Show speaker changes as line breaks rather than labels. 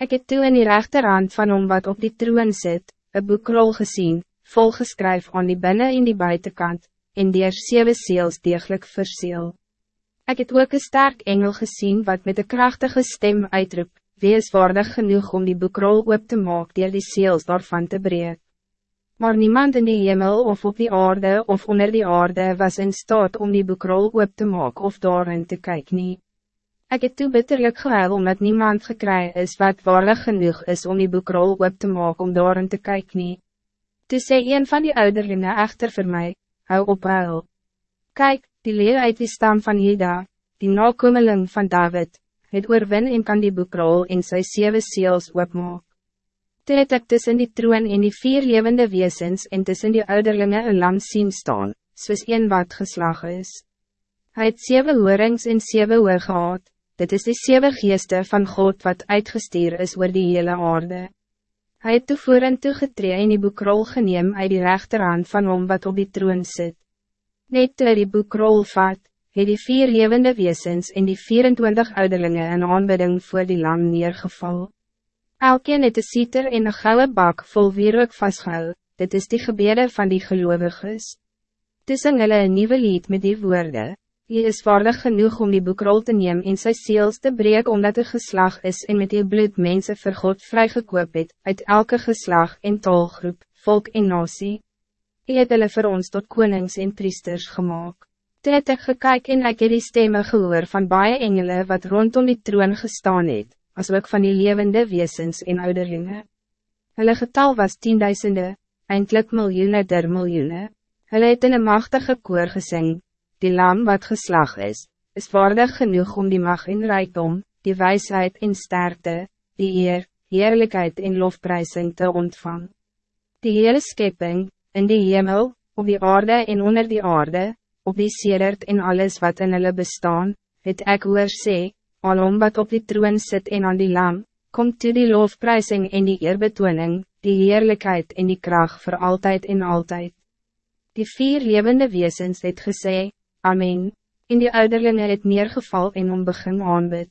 Ik heb toe in die rechterhand van hom wat op die troon zit, een boekrol gezien, volgeskryf aan die binnen in die buitenkant, en die er zeven seels degelijk verseel. Ik heb ook een sterk engel gezien wat met een krachtige stem uitroep, wie is waardig genoeg om die boekrol op te maken die die seels daarvan te breek. Maar niemand in die hemel of op die aarde of onder die aarde was in staat om die boekrol op te maken of daarin te kijken. nie. Ik heb toe bitterlijk gehuil omdat niemand gekry is wat waardig genoeg is om die boekrol op te maken om daarin te kijken. nie. Toe sê een van die ouderlinge echter voor mij, hou op huil. Kijk, die leer uit die stam van Hida, die nakomeling van David, het oorwin en kan die boekrol in sy sewe seels oopmaak. Toe het ek tussen die troon en die vier levende wezens en tussen die ouderlinge een lam sien staan, soos een wat geslag is. Hij het zeven hoorings en zeven oor gehad, dit is die zeven geeste van God wat uitgestuur is oor die hele aarde. Hij het toevoer en toegetree in die boekrol geneem uit die rechterhand van hom wat op die troon zit. Net toe die boekrol vat, het die vier levende wezens en die 24 ouderlinge in aanbidding voor die lam neergeval. Elkeen het een sieter en een gouden bak vol wierook vastgehou, dit is die gebede van die geloviges. Tussen hulle een nieuwe lied met die woorden. Hij is waardig genoeg om die boekrol te nemen in zijn seels te breek omdat het geslag is en met die bloed mensen vir God vrygekoop het, uit elke geslag en taalgroep, volk en nasie. Hy het hulle vir ons tot konings en priesters gemaakt. Toe het ek gekyk en ek het die stemme gehoor van baie engele wat rondom die troon gestaan het, as ook van die levende wezens en ouderlinge. Hulle getal was tienduisende, eindelijk miljoene der miljoene. Hulle het in een machtige koor gesing, die lam wat geslag is, is waardig genoeg om die mag en rijkdom, die wijsheid en sterkte, die eer, heerlijkheid en lofprijsing te ontvang. Die hele schepping, in die hemel, op die aarde en onder die aarde, op die sedert en alles wat in hulle bestaan, het ek hoor sê, alom wat op die troon sit en aan die lam, komt toe die lofprijsing en die eerbetoning, die heerlijkheid en die kracht voor altijd en altijd. Die vier levende wezens het gesê, Amen. In die ouderlinge het neergeval en om begin aanbid.